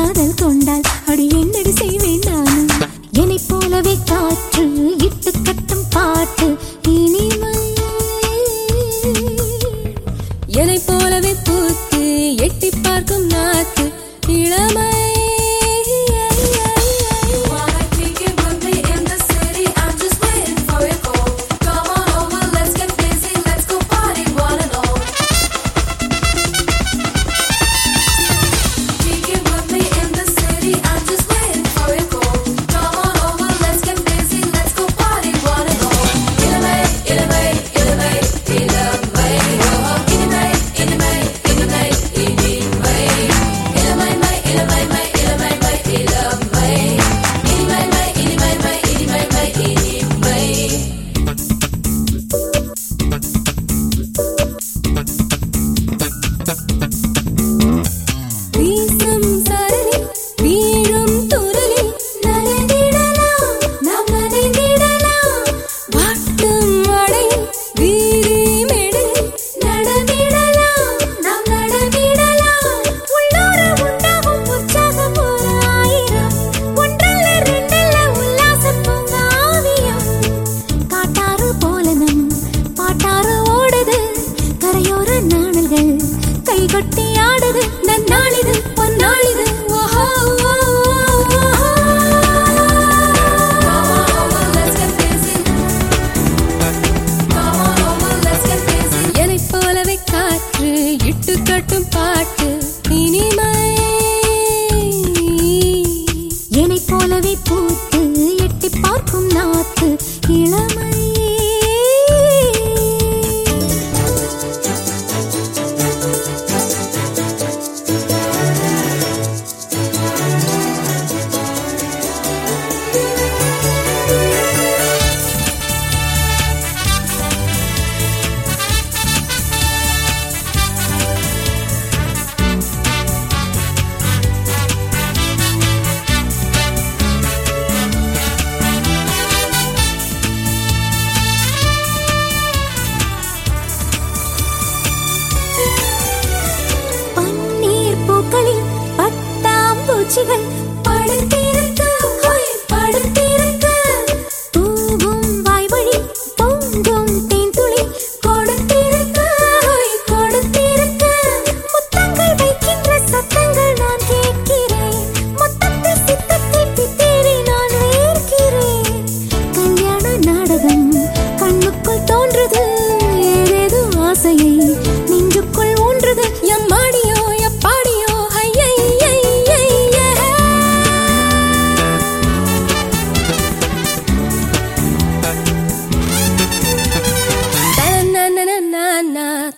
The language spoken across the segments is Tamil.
காதல் கொண்டால் அடி என்னடி செய்வ காத்து இளமை பட்டாம்பூச்சிகள் படுத்திருக்க படுத்த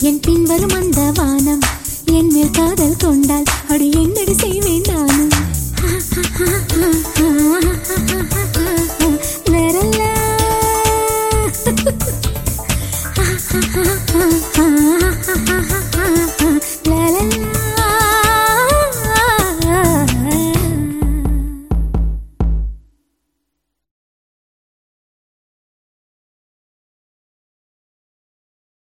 என் பின்வரும் அந்த வானம். என் மேல் காதல் கொண்டால் அடி என்னடி செய்வேன் நானும்?